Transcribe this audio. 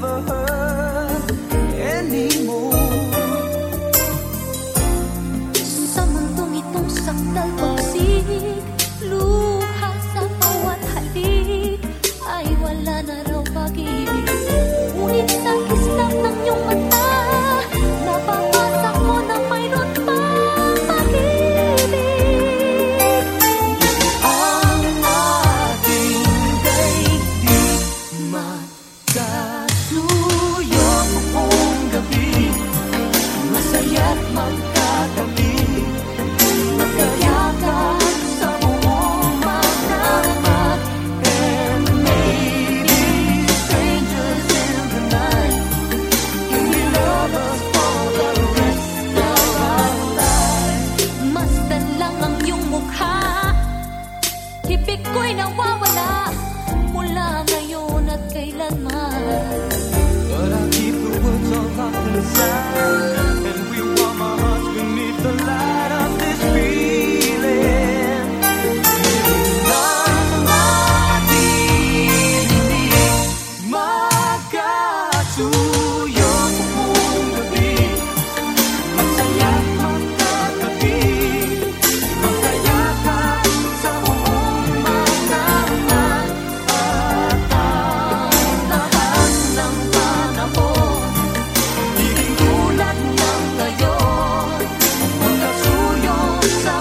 never heard mine. But I keep the woods all locked inside. so